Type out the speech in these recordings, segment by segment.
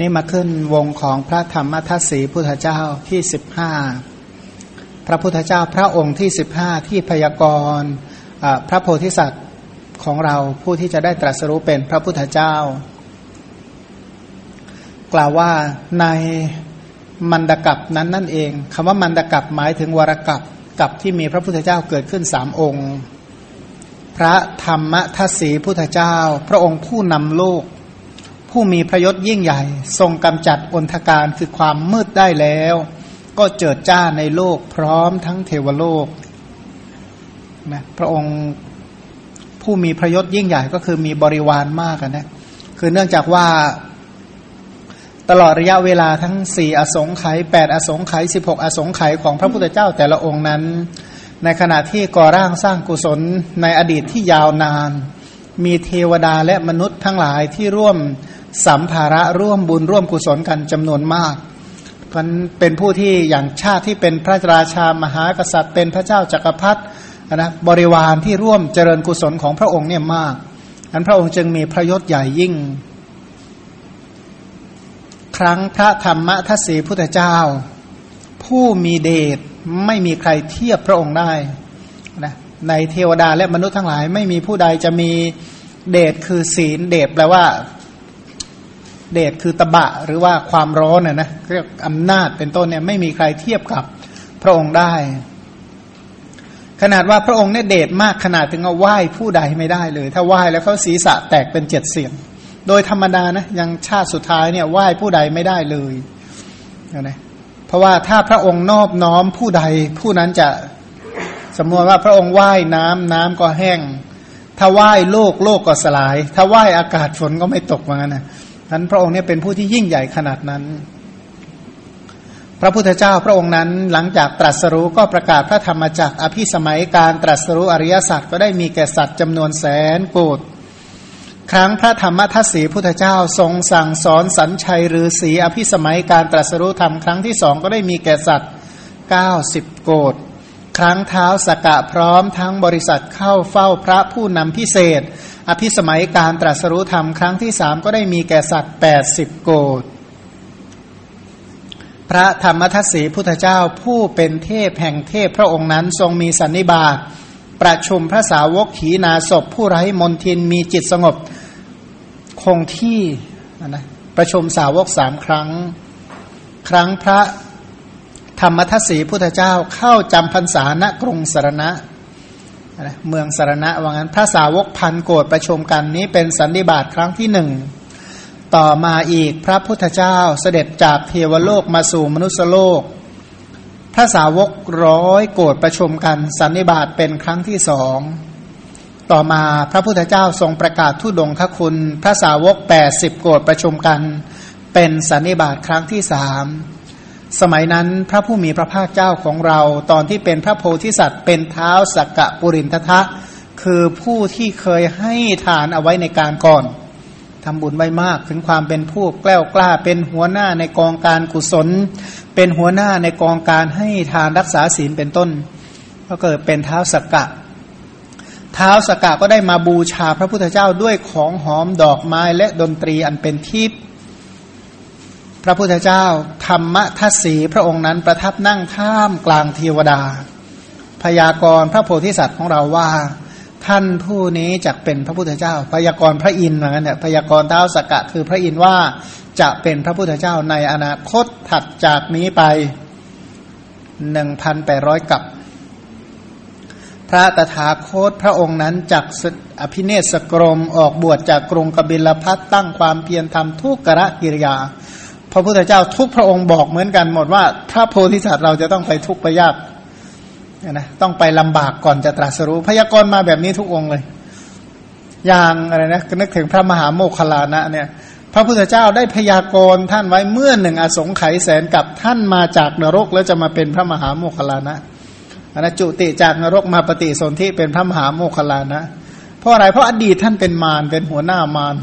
นี่มาขึ้นวงของพระธรรมทัศสีพุทธเจ้าที่สิบห้าพระพุทธเจ้าพระองค์ที่สิบห้าที่พยากรณ์พระโพธิสัตว์ของเราผู้ที่จะได้ตรัสรู้เป็นพระพุทธเจ้า กล่าวว่าในมันดกับนั้นนั่นเองคำว่ามันดกับหมายถึงวรกับกับที่มีพระพุทธเจ้าเกิดขึ้นสามองค์ พระธรรมทัศสีพุทธเจ้า พระองค์ผู้นำโลก ผู้มีพระยศยิ่งใหญ่ ทรงกำจัดอนทการคือความมืดได้แล้ว ก็เจิดจ้าในโลกพร้อมทั้งเทวโลกนะพระองค์ผู้มีพระยศยิ่งใหญ่ก็คือมีบริวารมากนะคือเนื่องจากว่าตลอดระยะเวลาทั้งสี่อสงไขยแปดอสงไขยสิบหกอสงไขยของพระพุทธเจ้าแต่ละองค์นั้น ในขณะที่ก่อร่างสร้างกุศลในอดีตที่ยาวนาน มีเทวดาและมนุษย์ทั้งหลายที่ร่วม สัมภาระร่วมบุญร่วมกุศลกันจำนวนมากมันเป็นผู้ที่อย่างชาติที่เป็นพระราชามหากษัตริย์เป็นพระเจ้าจักรพรรดินะบริวารที่ร่วมเจริญกุศลของพระองค์เนี่ยมากอันพระองค์จึงมีพระยศใหญ่ยิ่ง ครั้งพระธรรมทัศสีพุทธเจ้า ผู้มีเดชไม่มีใครเทียบพระองค์ได้นะในเทวดาและมนุษย์ทั้งหลายไม่มีผู้ใดจะมีเดชคือศีลเดชแปลว่า เดชคือตบะหรือว่าความร้อนน่ยนะเรียกอำนาจเป็นต้นเนี่ยไม่มีใครเทียบกับพระองค์ได้ ขนาดว่าพระองค์เนี่ยเดชมากขนาดถึงเอาไหว้ผู้ใดไม่ได้เลย ถ้าไหว้แล้วเขาศีรษะแตกเป็นเจ็ดเสียง โดยธรรมดานะยังชาติสุดท้ายเนี่ยไหว้ผู้ใดไม่ได้เลยนะเพราะว่าถ้าพระองค์นอบน้อมผู้ใดผู้นั้นจะสมมติว่าพระองค์ไหว้น้ำน้ำก็แห้ง ถ้าไหว้โลกโลกก็สลาย ถ้าไหว้อากาศฝนก็ไม่ตกเหมานะ นั้นพระองค์เนี่ยเป็นผู้ที่ยิ่งใหญ่ขนาดนั้น พระพุทธเจ้าพระองค์นั้นหลังจากตรัสรู้ก็ประกาศพระธรรมจักรอภิสมัยการตรัสรู้อริยสัจก็ได้มีแก่สัตว์จำนวนแสนโกดครั้งพระธรรมทัศสีพุทธเจ้าทรงสั่งสอนสัญชัยหรือสีอภิสมัยการตรัสรู้ธรรมครั้งที่สองก็ได้มีแก่สัตว์เก้าสิบโกดครั้งเท้าสกกะพร้อมทั้งบริษัทเข้าเฝ้าพระผู้นำพิเศษ อภิสมัยการตรัสรู้ธรรมครั้งที่สามก็ได้มีแก่สัตว์แปดสิบโกดพระธรรมทัศสีพุทธเจ้าผู้เป็นเทพแห่งเทพพระองค์นั้นทรงมีสันนิบาตประชุมพระสาวกขีนาศพผู้ไร้มนทินมีจิตสงบคงที่นะประชุมสาวกสามครั้ง ครั้งพระธรรมทัศสีพุทธเจ้าเข้าจำพรรษาณกรุงสารณะ เมืองสารณะว่างั้นพระสาวกพันโกรธประชุมกันนี้เป็นสันนิบาตครั้งที่หนึ่งต่อมาอีกพระพุทธเจ้าเสด็จจากเทวโลกมาสู่มนุษยโลก พระสาวกร้อยโกรธประชุมกันสันนิบาตเป็นครั้งที่สองต่อมาพระพุทธเจ้าทรงประกาศทุดงคคุณ พระสาวกแปดสิบโกรธประชุมกัน เป็นสันนิบาตครั้งที่สาม สมัยนั้นพระผู้มีพระภาคเจ้าของเราตอนที่เป็นพระโพธิสัตว์เป็นเท้าสักกะปุรินทะ คือผู้ที่เคยให้ทานเอาไว้ในการก่อนทำบุญไว้มากถึงความเป็นผู้แกล้วกล้า เป็นหัวหน้าในกองการกุศล เป็นหัวหน้าในกองการให้ทานรักษาศีลเป็นต้น ก็เกิดเป็นเท้าสักกะ เท้าสกกะก็ได้มาบูชาพระพุทธเจ้าด้วยของหอมดอกไม้และดนตรีอันเป็นทิพย์ พระพุทธเจ้า ธรรมทัศสีพระองค์นั้นประทับนั่งท่ามกลางเทวดา พยากรณ์พระโพธิสัตว์ของเราว่า ท่านผู้นี้จะเป็นพระพุทธเจ้า พยากรณ์พระอินทร์เหมือนกันเนี่ยพยากรณ์เท้าสกกะคือพระอินทร์ว่าจะเป็นพระพุทธเจ้าในอนาคตถัดจากนี้ไปหนึ่งพันแปดร้อยกับ พระตถาคตพระองค์นั้นจักอภิเนศกรมออกบวชจากกรุงกบิลพัทตั้งความเพียรทำทุกกระกิริยา พระพุทธเจ้าทุกพระองค์บอกเหมือนกันหมดว่า พระโพธิสัตว์เราจะต้องไปทุกข์ไปยากนะต้องไปลำบากก่อนจะตรัสรู้ พยากรณ์มาแบบนี้ทุกองค์เลย อย่างอะไรนะนึกถึงพระมหาโมคคลานะเนี่ย พระพุทธเจ้าได้พยากรณ์ท่านไว้เมื่อหนึ่งอสงไขยแสนกับท่านมาจากนรกแล้วจะมาเป็นพระมหาโมคคลานะนะจุติจากนรกมาปฏิสนธิเป็นพระมหาโมคคลานะ เพราะอะไรเพราะอดีตท่านเป็นมารเป็นหัวหน้ามาร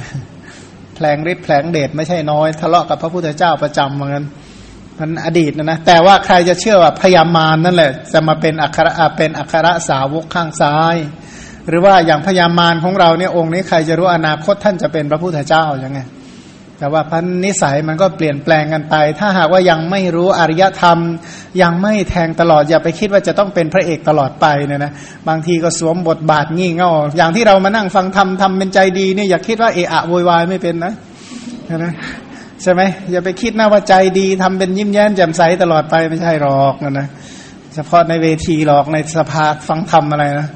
แผลงฤทธิ์แผลงเดชไม่ใช่น้อย ทะเลาะกับพระพุทธเจ้าประจำเหมือนกันมันอดีตนะนะแต่ว่าใครจะเชื่อว่าพยามารนั่นแหละ จะมาเป็นอัคระเป็นอัคระสาวกข้างซ้าย หรือว่าอย่างพยามารของเราเนี่ยองค์นี้ใครจะรู้อนาคตท่านจะเป็นพระพุทธเจ้าอย่างไง แต่ว่าพันนิสัยมันก็เปลี่ยนแปลงกันไป ถ้าหากว่ายังไม่รู้อริยธรรม ยังไม่แทงตลอดอย่าไปคิดว่าจะต้องเป็นพระเอกตลอดไปเนี่ยนะบางทีก็สวมบทบาทงี่เง่าอย่างที่เรามานั่งฟังธรรมทำเป็นใจดีเนี่ยอย่าคิดว่าเอะอะโวยวายไม่เป็นนะนะใช่ไหมอย่าไปคิดนะว่าใจดีทำเป็นยิ้มแย้มแจ่มใสตลอดไปไม่ใช่หรอกนะนะเฉพาะในเวทีหรอกในสภาฟังธรรมอะไรนะ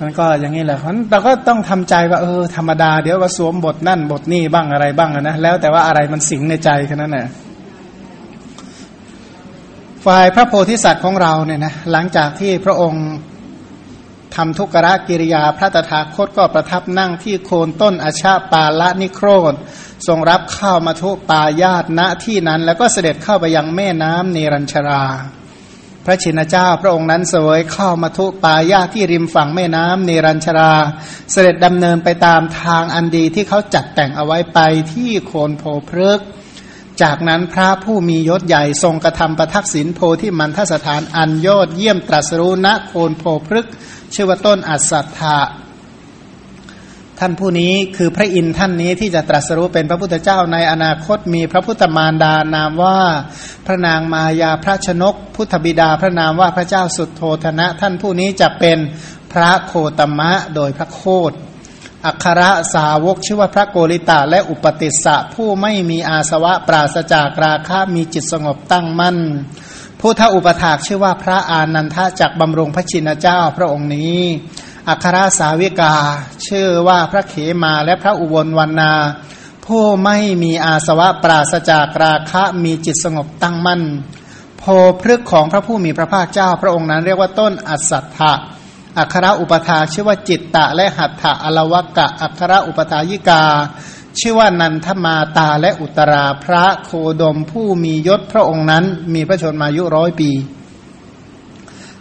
มันก็อย่างนี้แหละเราะเราก็ต้องทำใจว่าเออธรรมดาเดี๋ยวว่าสวมบทนั่นบทนี่บ้างอะไรบ้างนะแล้วแต่ว่าอะไรมันสิงในใจแค่นั้นแหละฝ่ายพระโพธิสัตว์ของเราเนี่ยนะหลังจากที่พระองค์ทำทุกรกิริยาพระตถาคตก็ประทับนั่งที่โคนต้นอาชาปาละนิโครธทรงรับข้าวมาทุปายาตณที่นั้น แล้วก็เสด็จเข้าไปยังแม่น้ำเนรัญชรา พระชินเจ้าพระองค์นั้นเสวยเข้ามาทุปายาที่ริมฝั่งแม่น้ำเนรัญชรา เสด็จดำเนินไปตามทางอันดีที่เขาจัดแต่งเอาไว้ไปที่โคนโพพฤกจากนั้นพระผู้มียศใหญ่ทรงกระทำประทักษิณโพที่มันทสถานอันยอดเยี่ยมตรัสรู้ณโคนโพพฤกชื่อว่าต้นอัศธา ท่านผู้นี้คือพระอินทร์ท่านนี้ที่จะตรัสรู้เป็นพระพุทธเจ้าในอนาคตมีพระพุทธมารดานามว่า พระนางมายาพระชนก พุทธบิดาพระนามว่าพระเจ้าสุดโทธนะ ท่านผู้นี้จะเป็นพระโคตมะโดยพระโคดอัครสาวกชื่อว่าพระโกริตาและอุปติสสะผู้ไม่มีอาสวะปราศจากราคะมีจิตสงบตั้งมั่นผู้ท้าอุปถากชื่อว่าพระอานันทะจากบำรงพระชินเจ้าพระองค์นี้ อัครสาวิกา ชื่อว่าพระเขมาและพระอุบลวันนาผู้ไม่มีอาสวะปราศจากราคะมีจิตสงบตั้งมั่น โพพฤกของพระผู้มีพระภาคเจ้าพระองค์นั้นเรียกว่าต้นอัศถะอัครอุปถาชื่อว่าจิตตะและหัตถะอลวกะ อัครอุปถายิกา ชื่อว่านันทมาตาและอุตราพระโคดมผู้มียศพระองค์นั้น มีพระชนมายุร้อยปี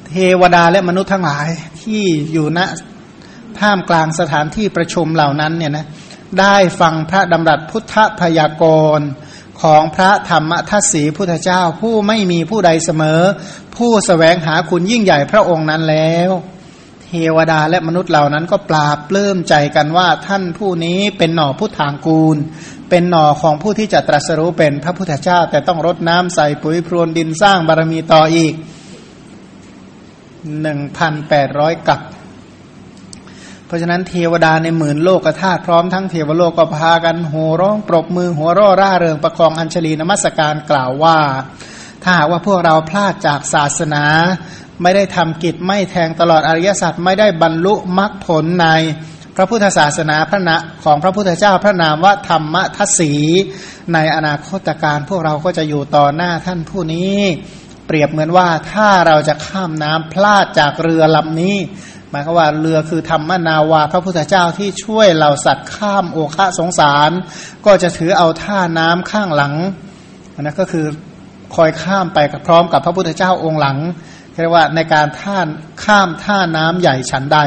เทวดาและมนุษย์ทั้งหลาย ที่อยู่ณท่ามกลางสถานที่ประชุมเหล่านั้นเนี่ยนะได้ฟังพระดำรัสพุทธพยากรณ์ของพระธรรมทัศสีพุทธเจ้า ผู้ไม่มีผู้ใดเสมอ ผู้สแสวงหาคุณยิ่งใหญ่พระองค์นั้นแล้ว เทวดาและมนุษย์เหล่านั้นก็ปราบปลื้มใจกันว่าท่านผู้นี้เป็นหน่อพุทธางกูล เป็นหน่อของผู้ที่จะตรัสรู้เป็นพระพุทธเจ้า แต่ต้องรดน้ำใส่ปุ๋ยพรวนดินสร้างบารมีต่ออีก หนึ่งพันแปดร้อยกับ เพราะฉะนั้นเทวดาในหมื่นโลกธาตุพร้อมทั้งเทวโลกก็พากันโห่ร้องปรบมือหัวร่อร่าเริงประคองอัญชลีนมัสการกล่าวว่า ถ้าหากว่าพวกเราพลาดจากศาสนา ไม่ได้ทำกิจไม่แทงตลอดอริยสัจไม่ได้บรรลุมรรคผลในพระพุทธศาสนาพระนะของพระพุทธเจ้าพระนามว่าธรรมทัศสีในอนาคตการพวกเราก็จะอยู่ต่อหน้าท่านผู้นี้ เปรียบเหมือนว่าถ้าเราจะข้ามน้ำพลาดจากเรือลำนี้ หมายความว่าเรือคือธรรมนาวาพระพุทธเจ้าที่ช่วยเราสัตว์ข้ามโอคะสงสาร ก็จะถือเอาท่าน้ำข้างหลังนะก็คือคอยข้ามไปพร้อมกับพระพุทธเจ้าองค์หลังเรียกว่าในการท่านข้ามท่าน้ำใหญ่ฉันใด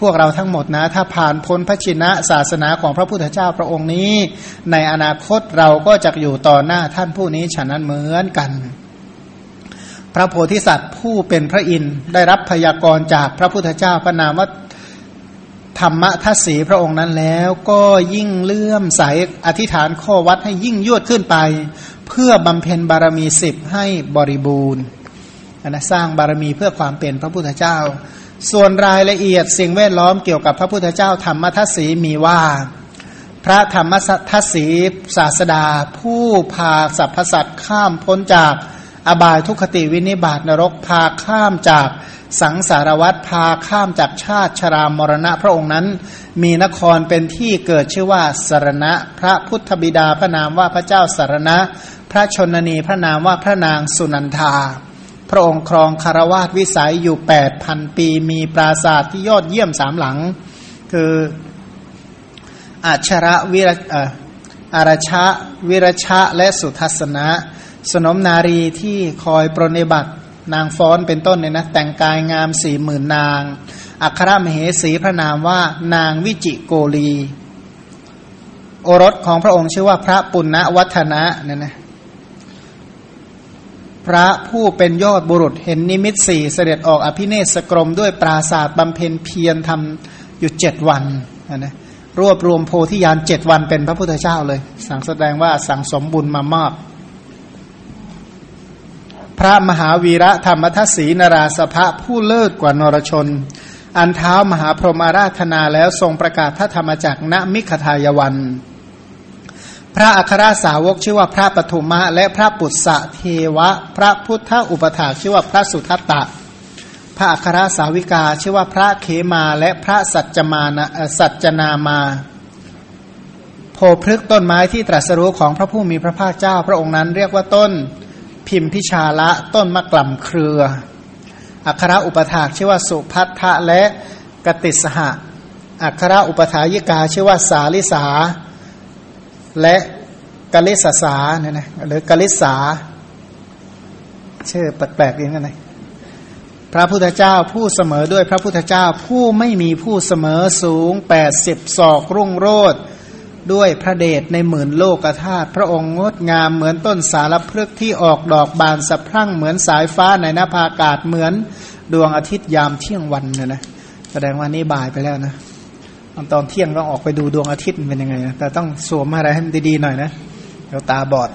พวกเราทั้งหมดนะ ถ้าผ่านพ้นพระชินะศาสนาของพระพุทธเจ้าพระองค์นี้ ในอนาคตเราก็จะอยู่ต่อหน้าท่านผู้นี้ฉะนั้นเหมือนกัน พระโพธิสัตว์ผู้เป็นพระอินทร์ได้รับพยากรณ์จากพระพุทธเจ้าพระนามว่าธรรมทัศสีพระองค์นั้นแล้วก็ยิ่งเลื่อมใสอธิษฐานข้อวัดให้ยิ่งยวดขึ้นไป เพื่อบำเพ็ญบารมีสิบให้บริบูรณ์นะสร้างบารมีเพื่อความเป็นพระพุทธเจ้า ส่วนรายละเอียดสิ่งแวดล้อมเกี่ยวกับพระพุทธเจ้าธรรมทัศสีมีว่า พระธรรมทัศสีศาสดา ผู้พาสรรพสัตว์ข้ามพ้นจาก อบายทุคติวินิบาตนรกพาข้ามจากสังสารวัตรพาข้ามจากชาติชรามรณะพระองค์นั้น มีนครเป็นที่เกิดชื่อว่าสารณะ พระพุทธบิดาพระนามว่าพระเจ้าสารณะ พระชนนีพระนามว่าพระนางสุนันทา พระองค์ครองคารวาสวิสัยอยู่แปดพันปีมีปราสาทที่ยอดเยี่ยมสามหลัง คืออัชระวิรอารชะวิรชะและสุทัศนะ สนมนารีที่คอยปรนิบัตินางฟ้อนเป็นต้นเนี่ยนะแต่งกายงามสี่หมื่นนาง อัครมเหสีพระนามว่านางวิจิโกลี โอรสของพระองค์ชื่อว่าพระปุณณวัฒนะเนี่ยนะพระผู้เป็นยอดบุรุษเห็นนิมิตสี่เสด็จออกอภิเนศกรมด้วยปราศาสตร์บำเพ็ญเพียรทำอยู่เจ็ดวันนะรวบรวมโพธิญาณเจ็ดวันเป็นพระพุทธเจ้าเลย สั่งแสดงว่าสั่งสมบุญมามาก ระมหาวีระธรรมทัศสีนราสภะผู้เลิศกว่านรชน อันเท้ามหาพรหมาราธนาแล้วทรงประกาศพระธรรมจักรณมิขทายวัน พระอัครสาวกชื่อว่าพระปฐุมะ และพระปุษะเทวะ พระพุทธอุปถาชื่อว่าพระสุทัตตะ พระอัครสาวิกาชื่อว่าพระเขมาและพระสัจจมานะสัจนามาโพพฤกต้นไม้ที่ตรัสรู้ของพระผู้มีพระภาคเจ้าพระองค์นั้นเรียกว่าต้น พิมพิชาละต้นมะกล่ำเครือ อัครอุปถาชื่อว่าสุพัทธะและกติสหะ อัครอุปถายิกาชื่อว่าสาลิสา และกลิสสาเนี่ยนะหรือกลิสาชื่อแปลกๆอย่างนั้นเลยพระพุทธเจ้าผู้เสมอด้วยพระพุทธเจ้าผู้ไม่มีผู้เสมอสูงแปดสิบศอกรุ่งโรด ด้วยพระเดชในหมื่นโลกธาตุพระองค์งดงามเหมือนต้นสารพฤกษ์ที่ออกดอกบานสะพรั่งเหมือนสายฟ้าในนภาอากาศเหมือนดวงอาทิตย์ยามเที่ยงวันเนี่ยนะแสดงว่านี้บ่ายไปแล้วนะตอนเที่ยงต้องออกไปดูดวงอาทิตย์เป็นยังไงนะแต่ต้องสวมอะไรให้มันดีๆหน่อยนะเดี๋ยวตาบอด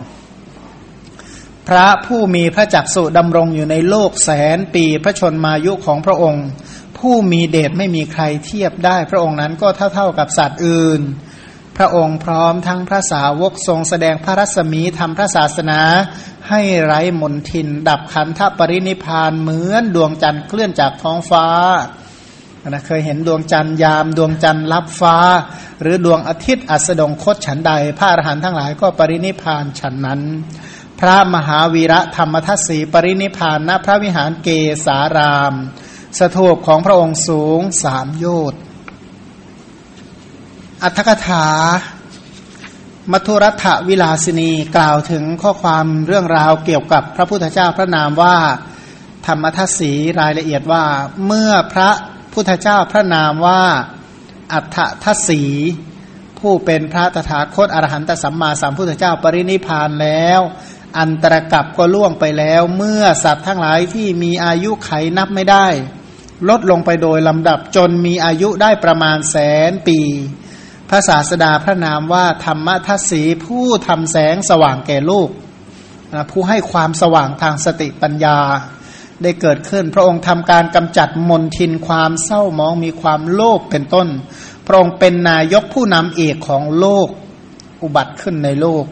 พระผู้มีพระจักสุดำรงอยู่ในโลกแสนปีพระชนมายุของพระองค์ ผู้มีเดชไม่มีใครเทียบได้ พระองค์นั้นก็เท่า ๆกับสัตว์อื่น ระองค์พร้อมทั้งพระสาวกทรงแสดงพระรัศมีทำพระศาสนา ให้ไร้มนทิน ดับขันธปรินิพานเหมือนดวงจันทร์เคลื่อนจากท้องฟ้านะเคยเห็นดวงจันทร์ยามดวงจันทร์รับฟ้า หรือดวงอาทิตย์อัสดงคตฉันใด พระอรหันต์ทั้งหลายก็ปรินิพานฉันนั้น พระมหาวีระธรรมทัศสีปรินิพานณพระวิหารเกสาราม สถูปของพระองค์สูงสามโยชน์ อัตถกถา มัทุรัฐวิลาสินีกล่าวถึงข้อความเรื่องราวเกี่ยวกับพระพุทธเจ้าพระนามว่า ธรรมทัศสีรายละเอียดว่า เมื่อพระพุทธเจ้าพระนามว่า อัฏฐทัศสีผู้เป็นพระตถาคตอรหันตสัมมาสัมพุทธเจ้าปรินิพานแล้ว อันตรกับก็ล่วงไปแล้ว เมื่อสัตว์ทั้งหลายที่มีอายุไขนับไม่ได้ ลดลงไปโดยลำดับจนมีอายุได้ประมาณแสนปี พระศาสดาพระนามว่าธรรมทัศสีผู้ทำแสงสว่างแก่ลูกผู้ให้ความสว่างทางสติปัญญา ได้เกิดขึ้น พระองค์ทำการกำจัดมนทินความเศร้ามองมีความโลภเป็นต้น พระองค์เป็นนายกผู้นำเอกของโลกอุบัติขึ้นในโลก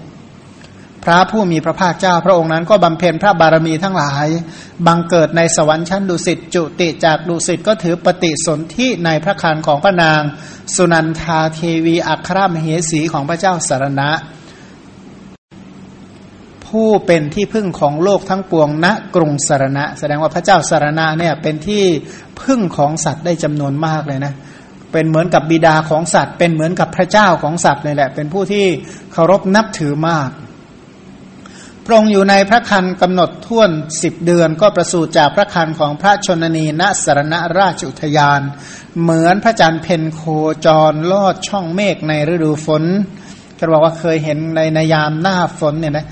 พระผู้มีพระภาคเจ้าพระองค์นั้นก็บำเพ็ญพระบารมีทั้งหลาย บังเกิดในสวรรค์ชั้นดุสิตจุติจากดุสิตก็ถือปฏิสนธิในพระคันของพระนาง สุนันทาเทวีอัครมเหสีของพระเจ้าสารณะ ผู้เป็นที่พึ่งของโลกทั้งปวงณกรุงสารณะ แสดงว่าพระเจ้าสารณะเนี่ยเป็นที่พึ่งของสัตว์ได้จำนวนมากเลยนะเป็นเหมือนกับบิดาของสัตว์ เป็นเหมือนกับพระเจ้าของสัตว์เลยแหละ เป็นผู้ที่เคารพนับถือมาก พระองค์อยู่ในพระคันกำหนดท่วนสิบเดือนก็ประสูติจากพระคันของพระชนนีณสารณราชอุทยาน เหมือนพระจันทร์เพนโคจรลอดช่องเมฆในฤดูฝนก็บอกว่าเคยเห็นในนยามหน้าฝนเนี่ยนะ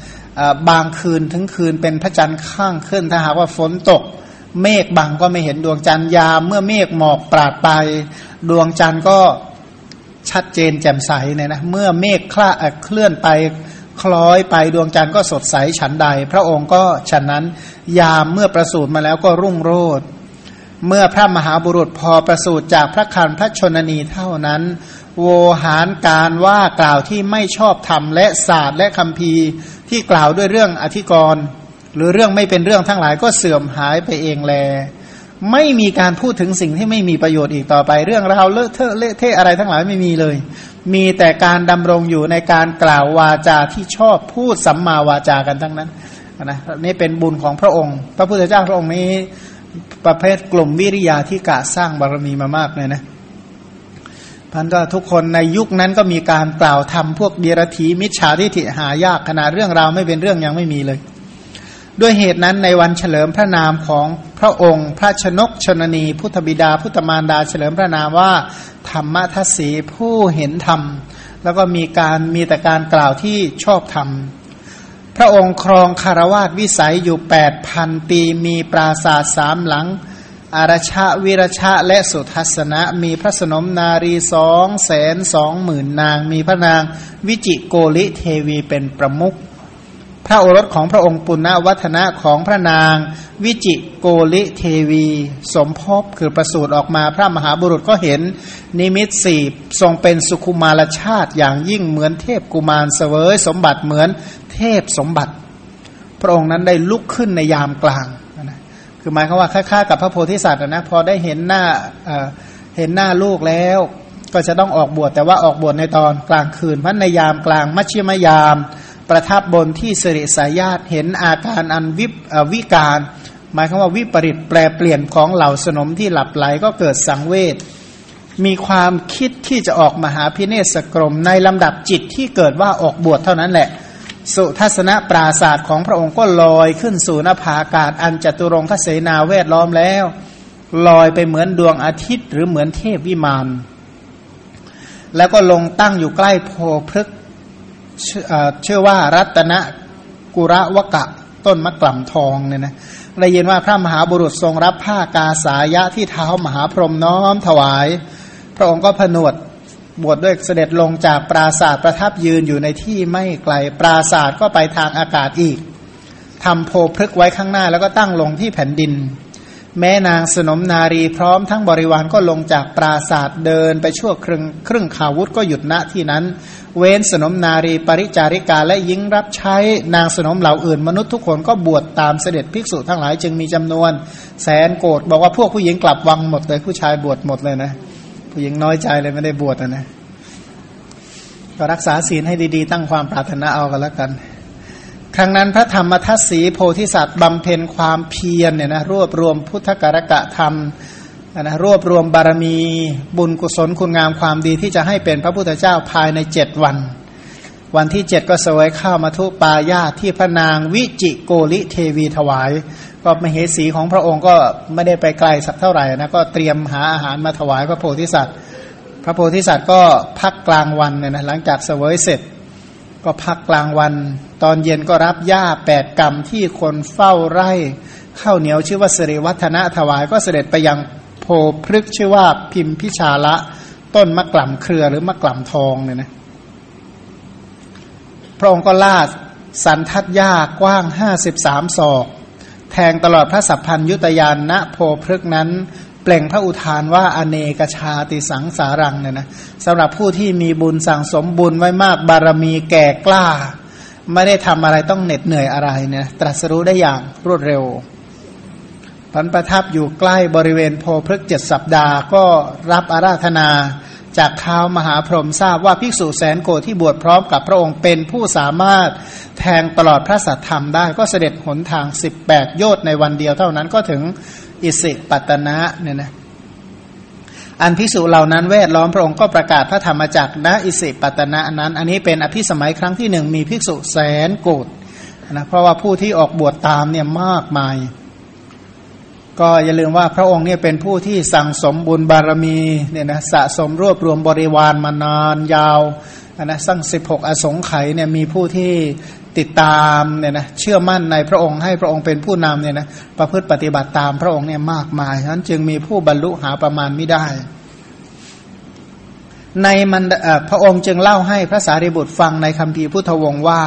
บางคืนถึงคืนเป็นพระจันทร์ข้างขึ้นถ้าหากว่าฝนตก เมฆบังก็ไม่เห็นดวงจันทร์ยามเมื่อเมฆหมอกปราดไป ดวงจันทร์ก็ชัดเจนแจ่มใสเนี่ยนะเมื่อเมฆคลาเคลื่อนไป ล้อยไปดวงจันทร์ก็สดใสฉันใด พระองค์ก็ฉันนั้นยามเมื่อประสูติมาแล้วก็รุ่งโรจน์เมื่อพระมหาบุรุษพอประสูติจากพระคันพระชนนีเท่านั้น โวหารการว่ากล่าวที่ไม่ชอบธรรมและศาสตร์และคำพีที่กล่าวด้วยเรื่องอธิกรณ์หรือเรื่องไม่เป็นเรื่องทั้งหลายก็เสื่อมหายไปเองแล ไม่มีการพูดถึงสิ่งที่ไม่มีประโยชน์อีกต่อไป เรื่องราวเลอะเทอะเละเทะอะไรทั้งหลายไม่มีเลย มีแต่การดำรงอยู่ในการกล่าววาจาที่ชอบพูดสัมมาวาจากันทั้งนั้นนะนี่เป็นบุญของพระองค์ พระพุทธเจ้าพระองค์นี้ประเภทกลุ่มวิริยาที่กะสร้างบารมีมามากเลยนะพันก็ทุกคนในยุคนั้นก็มีการกล่าวทำพวกเดียรถีมิจฉาทิฐิหายากขนาดเรื่องราวไม่เป็นเรื่องยังไม่มีเลย ด้วยเหตุนั้นในวันเฉลิมพระนามของพระองค์ พระชนกชนนี พุทธบิดา พุทธมารดา เฉลิมพระนามว่า ธรรมทัศสีผู้เห็นธรรม แล้วก็มีการมีแต่การกล่าวที่ชอบธรรม พระองค์ครองคารวาสวิสัยอยู่แปดพันปี มีปราศาสสามหลัง อารชะวิรชะและสุทัศนะ มีพระสนมนารีสองแสนสองหมื่นนาง มีพระนางวิจิโกลิเทวีเป็นประมุข พระโอรสของพระองค์ปุณณวัฒนะของพระนาง วิจิโกลิเทวี สมภพคือประสูติออกมาพระมหาบุรุษก็เห็น นิมิตสี่ทรงเป็นสุขุมารชาติอย่างยิ่งเหมือนเทพกุมารเสวยสมบัติเหมือนเทพสมบัติ พระองค์นั้นได้ลุกขึ้นในยามกลางคือหมายความว่าคล้ายๆกับพระโพธิสัตว์นะพอได้เห็นหน้าเห็นหน้าลูกแล้ว ก็จะต้องออกบวชแต่ว่าออกบวชในตอนกลางคืนพันในยามกลางมัชชิมยาม ประทับบนที่สิริสายาตเห็นอาการอันวิวิการ หมายความว่าวิปริตแปลเปลี่ยนของเหล่าสนมที่หลับไหลก็เกิดสังเวชมีความคิดที่จะออกมหาพิเนศกรม ในลำดับจิตที่เกิดว่าออกบวชเท่านั้นแหละ สุทัศนปราศาสตร์ของพระองค์ก็ลอยขึ้นสู่นภาอากาศ อันจตุรงคเสนาเวทล้อมแล้ว ลอยไปเหมือนดวงอาทิตย์หรือเหมือนเทพวิมานแล้วก็ลงตั้งอยู่ใกล้โพพฤกเชื่อว่ารัตนกุระวกะต้นมะกล่ำทองเนี่ยนะได้ยินว่าพระมหาบุรุษทรงรับผ้ากาสายะที่เท้ามหาพรหมน้อมถวาย พระองค์ก็ผนวดบวชดด้วยเสด็จลงจากปราศาสตร์ประทับยืนอยู่ในที่ไม่ไกลปราศาสตร์ก็ไปทางอากาศอีกทำโพพฤกไว้ข้างหน้าแล้วก็ตั้งลงที่แผ่นดิน แม่นางสนมนารีพร้อมทั้งบริวารก็ลงจากปราศาสตร์เดินไปชั่วครึ่งครึ่งขาวุธก็หยุดณที่นั้น เว้นสนมนารีปริจาริกาและยิงรับใช้นางสนมเหล่าอื่นมนุษย์ทุกคนก็บวชตามเสด็จภิกษุทั้งหลายจึงมีจำนวน แสนโกดบอกว่าพวกผู้หญิงกลับวังหมดเลยผู้ชายบวชหมดเลยนะ ผู้หญิงน้อยใจเลยไม่ได้บวชนะก็รักษาศีลให้ดีๆ ตั้งความปรารถนาเอากันแล้วกัน ครั้งนั้นพระธรรมทัศสีโพธิสัตว์บำเพ็ญความเพียรเนี่ยนะรวบรวมพุทธการกะธรรมนะรวบรวมบารมีบุญกุศลคุณงามความดีที่จะให้เป็นพระพุทธเจ้าภายในเจ็ดวัน วันที่เจ็ดก็สวยข้าวมาทุปายาที่พระนางวิจิโกลิเทวีถวาย ก็มเหสีของพระองค์ก็ไม่ได้ไปไกลสักเท่าไหร่นะก็เตรียมหาอาหารมาถวายพระโพธิสัตว์ พระโพธิสัตว์ก็พักกลางวันเนี่ยนะหลังจากเสวยเสร็จ ก็พักกลางวัน ตอนเย็นก็รับหญ้าแปดกรรมที่คนเฝ้าไร่ข้าวเหนียวชื่อว่าสิริวัฒนะถวายก็เสด็จไปยังโพพฤกชื่อว่าพิมพิชาละ ต้นมะกล่ำเครือหรือมะกล่ำทองเนี่ยนะพระองค์ก็ลาดสันทัดหญ้ากว้างห้าสิบสามศอก แทงตลอดพระสัพพัญยุตยานณโพพฤกนั้น เปล่งพระอุทานว่าอเนกชาติสังสารังเนี่ยนะสำหรับผู้ที่มีบุญสั่งสมบุญไว้มากบารมีแก่กล้า ไม่ได้ทำอะไรต้องเหน็ดเหนื่อยอะไรเนี่ยตรัสรู้ได้อย่างรวดเร็วพันประทับอยู่ใกล้บริเวณโพพฤกเจ็ดสัปดาห์ก็รับอาราธนาจากข้าวมหาพรหมทราบว่าภิกษุแสนโกที่บวชพร้อมกับพระองค์เป็นผู้สามารถแทงตลอดพระสัทธรรมได้ก็เสด็จหนทาง 18 โยชน์ในวันเดียวเท่านั้นก็ถึง อิสิปัตนะเนี่ยนะอันพิสูจเหล่านั้นแวดล้อมพระองค์ก็ประกาศพระธรรมจักรณอิสิปัตนะนั้น อันนี้เป็นอภิสมัยครั้งที่หนึ่งมีภิกษุแสนโกดนะเพราะว่าผู้ที่ออกบวชตามเนี่ยมากมาย ก็อย่าลืมว่าพระองค์เนี่ยเป็นผู้ที่สั่งสมบุญบารมีเนี่ยนะสะสมรวบรวมบริวารมานานยาวนะสั่งสิบหกอสงไขยเนี่ยมีผู้ที่ ติดตามเนี่ยนะเชื่อมั่นในพระองค์ให้พระองค์เป็นผู้นำเนี่ยนะประพฤติปฏิบัติตามพระองค์เนี่ยมากมายฉะนั้นจึงมีผู้บรรลุหาประมาณไม่ได้ ในมันพระองค์จึงเล่าให้พระสารีบุตรฟังในคำพีพุทธวงศ์ว่า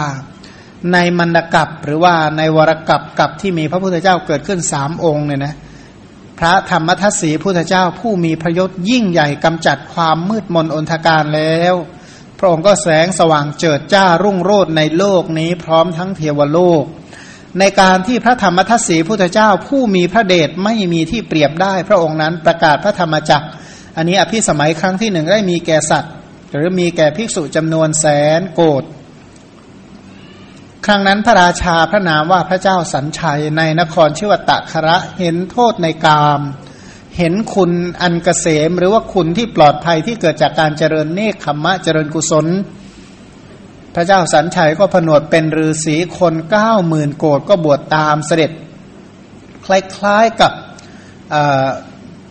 ในมันดกับหรือว่าในวรกับกับที่มีพระพุทธเจ้าเกิดขึ้นสามองค์เนี่ยนะพระธรรมทัศสีพุทธเจ้าผู้มีพระยศยิ่งใหญ่กำจัดความมืดมนอนทการแล้ว พระองค์ก็แสงสว่างเจิดจ้ารุ่งโรจน์ในโลกนี้พร้อมทั้งเทวโลก ในการที่พระธรรมทัศสีพุทธเจ้าผู้มีพระเดชไม่มีที่เปรียบได้ พระองค์นั้นประกาศพระธรรมจักร อันนี้อภิสมัยครั้งที่หนึ่งได้มีแก่สัตว์ หรือมีแก่ภิกษุจำนวนแสนโกดครั้งนั้นพระราชาพระนามว่าพระเจ้าสัญชัยในนครชื่อวัตตะคระเห็นโทษในกาม เห็นคุณอันกเกษม หรือว่าคุณที่ปลอดภัยที่เกิดจากการเจริญเนคขมมะเจริญกุศล พระเจ้าสันชัยก็ผนวดเป็นฤาษีคนเก้าหมื่นโกดก็บวชตามเสด็จ คล้ายๆกับ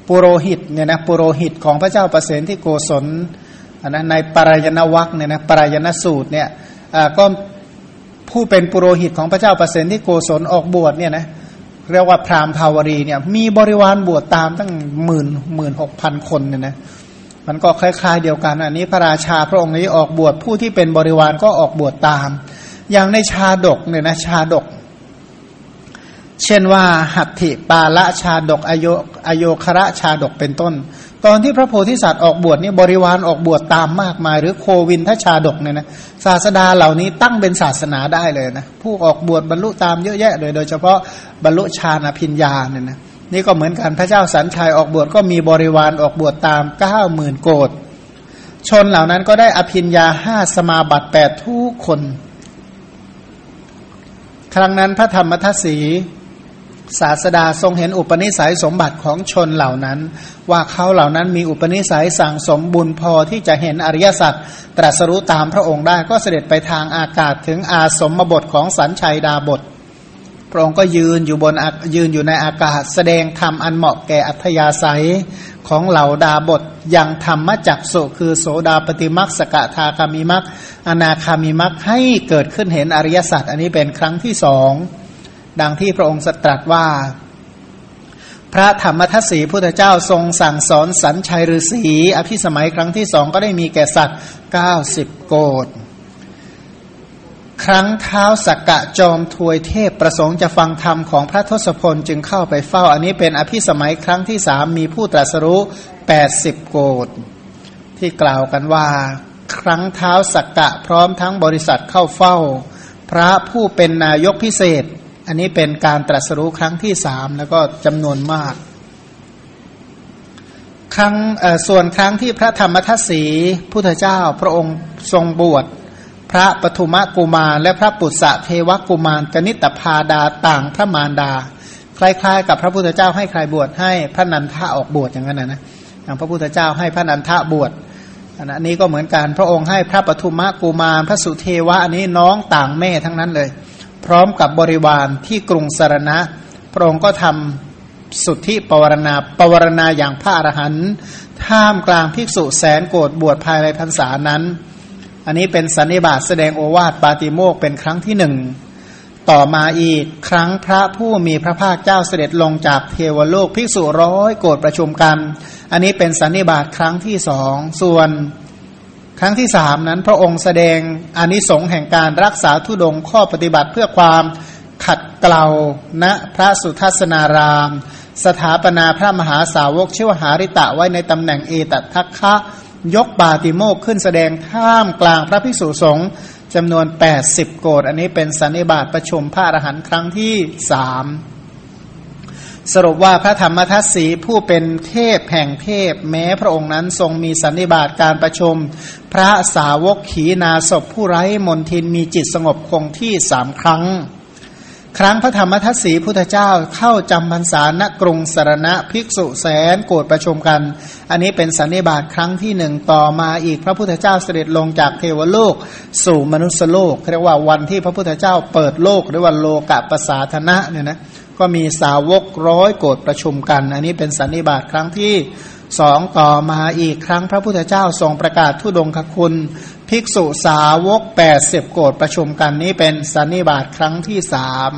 ปุโรหิตเนี่ยนะปุโรหิตของพระเจ้าประเสนที่โกศลนะในปรายณวัคเนี่ยนะปรายณสูตรเนี่ยก็ผู้เป็นปุโรหิตของพระเจ้าประเสนที่โกศลออกบวชเนี่ยนะเเรียกว่าพราหมณ์ภาวรีเนี่ยมีบริวารบวชตามตั้งหมื่นหมื่นหกพันคนเนี่ยนะมันก็คล้ายๆเดียวกัน อันนี้พระราชาพระองค์นี้ออกบวชผู้ที่เป็นบริวารก็ออกบวชตาม อย่างในชาดกเนี่ยนะชาดก เช่นว่าหัตถิปาละชาดกอโยอโยคระชาดกเป็นต้น ตอนที่พระโพธิสัตว์ออกบวชนี่บริวารออกบวชตามมากมาย หรือโควินทชาดกเนี่ยนะศาสดาเหล่านี้ตั้งเป็นศาสนาได้เลยนะผู้ออกบวชบรรลุตามเยอะแยะเลย โดยเฉพาะบรรลุฌานอภิญญาเนี่ยนะนี่ก็เหมือนกันพระเจ้าสันชัยออกบวชก็มีบริวารออกบวชตามเก้าหมื่นโกดชนเหล่านั้นก็ได้อภิญญาห้าสมาบัติแปดทุกคน ครั้งนั้นพระธรรมทัศสี ศาสดาทรงเห็นอุปนิสัยสมบัติของชนเหล่านั้น ว่าเขาเหล่านั้นมีอุปนิสัยสั่งสมบุญพอที่จะเห็นอริยสัจตรัสรู้ตามพระองค์ได้ก็เสด็จไปทางอากาศถึงอาสมบทของสันชัยดาบท พระองค์ก็ยืนอยู่บนยืนอยู่ในอากาศ แสดงธรรมอันเหมาะแก่อัธยาศัยของเหล่าดาบทยังธรรมจักสุคือโสดาปฏิมักสกทาคามิมักอนาคามิมักให้เกิดขึ้นเห็นอริยสัจอันนี้เป็นครั้งที่สอง ดังที่พระองค์ตรัสว่า พระธรรมทัศสีพุทธเจ้าทรงสั่งสอนสัญชัยฤาษีอภิสมัยครั้งที่สองก็ได้มีแก่สัตว์เก้าสิบโกดครั้งเท้าสักกะจอมทวยเทพประสงค์จะฟังธรรมของพระทศพลจึงเข้าไปเฝ้า อันนี้เป็นอภิสมัยครั้งที่สามมีผู้ตรัสรู้แปดสิบโกดที่กล่าวกันว่า ครั้งเท้าสักกะพร้อมทั้งบริษัทเข้าเฝ้า พระผู้เป็นนายกพิเศษ อันนี้เป็นการตรัสรู้ครั้งที่สามแล้วก็จำนวนมาก ครั้งส่วนครั้งที่พระธรรมทัศสีพุทธเจ้าพระองค์ทรงบวชพระปฐุมกุมารและพระปุษะเทวกุมารกนิตพาดาต่างพระมารดา คล้ายๆ กับพระพุทธเจ้าให้ใครบวชให้พระนันทะออกบวชอย่างนั้นนะนะอย่างพระพุทธเจ้าให้พระนันทะบวชอันนี้ก็เหมือนกันพระองค์ให้พระปฐุมกุมารพระสุเทวะอันนี้น้องต่างแม่ทั้งนั้นเลย พร้อมกับบริวารที่กรุงสารณะ พระองค์ก็ทำสุทธิปวารณาปวารณาอย่างพระอรหันต์ท่ามกลางภิกษุแสนโกรธบวชภายในพรรษานั้น อันนี้เป็นสันนิบาตแสดงโอวาทปาติโมกเป็นครั้งที่หนึ่งต่อมาอีกครั้งพระผู้มีพระภาคเจ้าเสด็จลงจากเทวโลกภิกษุร้อยโกรธประชุมกัน อันนี้เป็นสันนิบาตครั้งที่สองส่วน ครั้งที่สามนั้นพระองค์แสดงอนิสงส์แห่งการรักษาทุดงข้อปฏิบัติเพื่อความขัดเกลาณพระสุทัศนาราม สถาปนาพระมหาสาวกชิวหาริตะไว้ในตำแหน่งเอตัทัคคะยกบาติโมกขึ้นแสดงท่ามกลางพระภิกษุสงฆ์จำนวน 80 โกดอันนี้เป็นสันนิบาตประชุมพระอรหันต์ครั้งที่สาม สรุปว่าพระธรรมทัศสีผู้เป็นเทพแห่งเทพ แม้พระองค์นั้นทรงมีสันนิบาตการประชุมพระสาวกขีนาศพผู้ไร้มนทินมีจิตสงบคงที่สามครั้ง ครั้งพระธรรมทัศสีพุทธเจ้าเข้าจำพรรษาณกรุงสารณะภิกษุแสนโกรธประชุมกัน อันนี้เป็นสันนิบาตครั้งที่หนึ่งต่อมาอีกพระพุทธเจ้าเสด็จลงจากเทวโลก สู่มนุษยโลกเรียกว่าวันที่พระพุทธเจ้าเปิดโลกหรือว่าโลกะปสาธนะเนี่ยนะ ก็มีสาวกร้อยโกรธประชุมกัน อันนี้เป็นสันนิบาตครั้งที่สองต่อมาอีกครั้งพระพุทธเจ้าทรงประกาศทุดงคคุณ ภิกษุสาวกแปดสิบโกรธประชุมกันนี้เป็นสันนิบาตครั้งที่สาม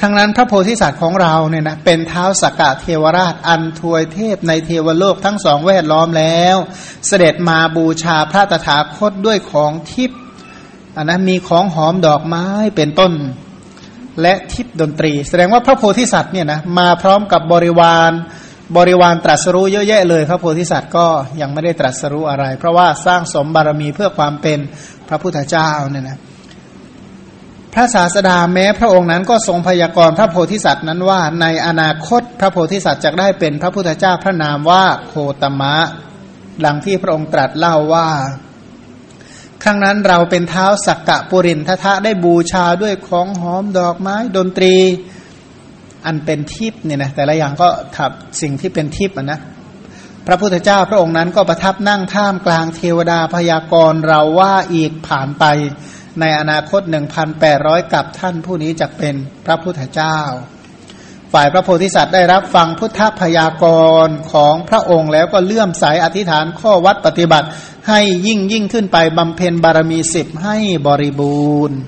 ครั้งนั้นพระโพธิสัตว์ของเราเนี่ยนะเป็นเท้าสกกะเทวราชอันทวยเทพในเทวโลกทั้งสองแวดล้อมแล้ว เสด็จมาบูชาพระตถาคตด้วยของทิพย์อันนั้นมีของหอมดอกไม้เป็นต้น และทิพดนตรี แสดงว่าพระโพธิสัตว์เนี่ยนะมาพร้อมกับบริวารบริวารตรัสรู้เยอะแยะเลยพระโพธิสัตว์ก็ยังไม่ได้ตรัสรู้อะไร เพราะว่าสร้างสมบารมีเพื่อความเป็นพระพุทธเจ้าเนี่ยนะพระศาสดาแม้พระองค์นั้นก็ทรงพยากรณ์พระโพธิสัตว์นั้นว่า ในอนาคตพระโพธิสัตว์จะได้เป็นพระพุทธเจ้าพระนามว่าโคตมะ ดังที่พระองค์ตรัสเล่าว่า ครั้งนั้นเราเป็นเท้าสักกะปุรินทะทะได้บูชาด้วยของหอมดอกไม้ดนตรี อันเป็นทิพย์เนี่ยนะแต่ละอย่างก็ทับสิ่งที่เป็นทิพย์นะ พระพุทธเจ้าพระองค์นั้นก็ประทับนั่งท่ามกลางเทวดาพยากรณ์เราว่าอีกผ่านไปในอนาคต 1,800 กับท่านผู้นี้จะเป็นพระพุทธเจ้า ฝ่ายพระโพธิสัตว์ได้รับฟังพุทธพยากรณ์ของพระองค์แล้วก็เลื่อมใสอธิษฐานข้อวัดปฏิบัติ ให้ยิ่งยิ่งขึ้นไปบำเพ็ญบารมีสิบให้บริบูรณ์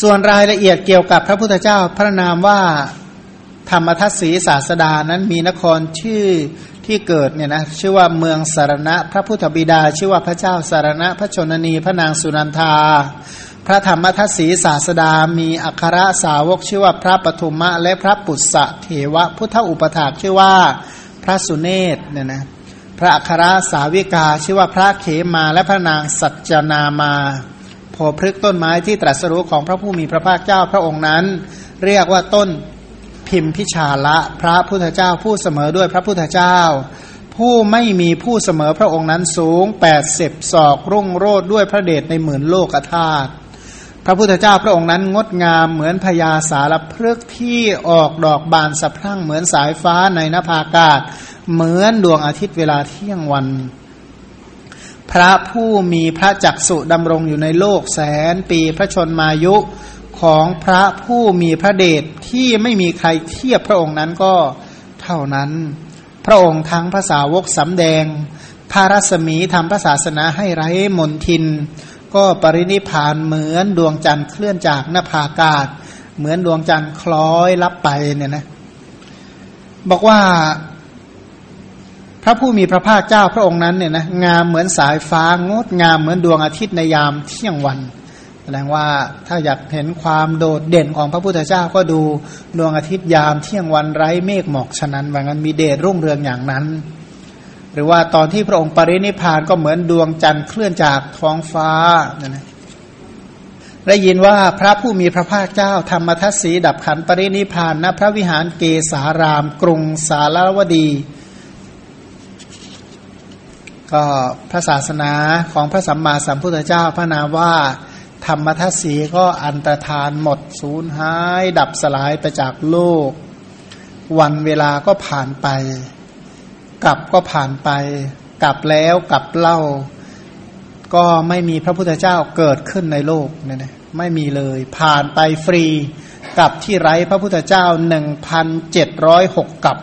ส่วนรายละเอียดเกี่ยวกับพระพุทธเจ้าพระนามว่าธรรมทัศสีศาสดานั้นมีนครชื่อที่เกิดเนี่ยนะชื่อว่าเมืองสารณะ พระพุทธบิดา ชื่อว่าพระเจ้าสารณะ พระชนนีพระนางสุนันทา พระธรรมทัศสีศาสดามีอัครสาวกชื่อว่าพระปฐุมะและพระปุษะเถวะ พุทธอุปถากชื่อว่าพระสุเนศเนี่ยนะพระอัครสาวิกาชื่อว่าพระเขมาและพระนางสัจจนามาโพพฤกต้นไม้ที่ตรัสรู้ของพระผู้มีพระภาคเจ้าพระองค์นั้น เรียกว่าต้นพิมพิชาละ พระพุทธเจ้าผู้เสมอด้วยพระพุทธเจ้า ผู้ไม่มีผู้เสมอพระองค์นั้นสูงแปดสิบศอกรุ่งโรดด้วยพระเดชในหมื่นโลกธาตุ พระพุทธเจ้าพระองค์นั้นงดงามเหมือนพญาสารพฤกษ์ที่ออกดอกบานสะพรั่งเหมือนสายฟ้าในนภาอากาศ เหมือนดวงอาทิตย์เวลาเที่ยงวัน พระผู้มีพระจักสุดำรงอยู่ในโลกแสนปีพระชนมายุของพระผู้มีพระเดชที่ไม่มีใครเทียบพระองค์นั้นก็เท่านั้น พระองค์ทั้งภาษาวกสำแดงพระรัศมีทำพระศาสนาให้ไร้มนทิน ก็ปรินิพานเหมือนดวงจันทร์เคลื่อนจากหน้าผากาศ เหมือนดวงจันทร์คล้อยลับไปเนี่ยนะบอกว่า พระผู้มีพระภาคเจ้าพระองค์นั้นเนี่ยนะงามเหมือนสายฟ้างดงามเหมือนดวงอาทิตย์ในยามเที่ยงวันแสดงว่าถ้าอยากเห็นความโดดเด่นของพระพุทธเจ้าก็ดูดวงอาทิตย์ยามเที่ยงวันไร้เมฆหมอกฉะนั้นว่างั้นมีเดชรุ่งเรืองอย่างนั้น หรือว่าตอนที่พระองค์ปรินิพานก็เหมือนดวงจันทร์เคลื่อนจากท้องฟ้านะนะได้ยินว่าพระผู้มีพระภาคเจ้า ธรรมทัศสีดับขันปรินิพานณพระวิหารเกสาราม กรุงสารวดี ก็พระศาสนาของพระสัมมาสัมพุทธเจ้าพระนามว่าธรรมทัศสีก็อันตรธานหมดสูญหาย ดับสลายไปจากโลก วันเวลาก็ผ่านไป กลับก็ผ่านไป กลับแล้วกลับเล่า ก็ไม่มีพระพุทธเจ้าเกิดขึ้นในโลกเนี่ยนะไม่มีเลย ผ่านไปฟรีกับที่ไร้พระพุทธเจ้าหนึ่งพันเจ็ดร้อยหกกับ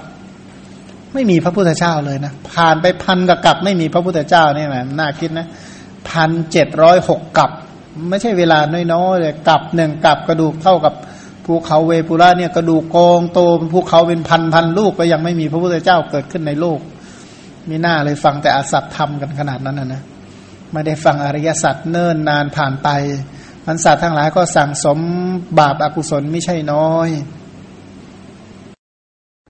ไม่มีพระพุทธเจ้าเลยนะ ผ่านไปพันกับกับไม่มีพระพุทธเจ้าเนี่ยแหมน่าคิดนะพันเจ็ดร้อยหกกับ ไม่ใช่เวลาน้อยๆเลยกลับหนึ่งกลับกระดูกเท่ากับ ภูเขาเวปุระเนี่ยกระดูกกองโตเป็นภูเขาเป็นพันพันลูกก็ยังไม่มีพระพุทธเจ้าเกิดขึ้นในโลก มีหน้าเลยฟังแต่อสัตธรรมกันขนาดนั้นนะนะไม่ได้ฟังอริยสัจเนิ่นนานผ่านไปมันสัตว์ทั้งหลายก็สั่งสมบาปอากุศลไม่ใช่น้อย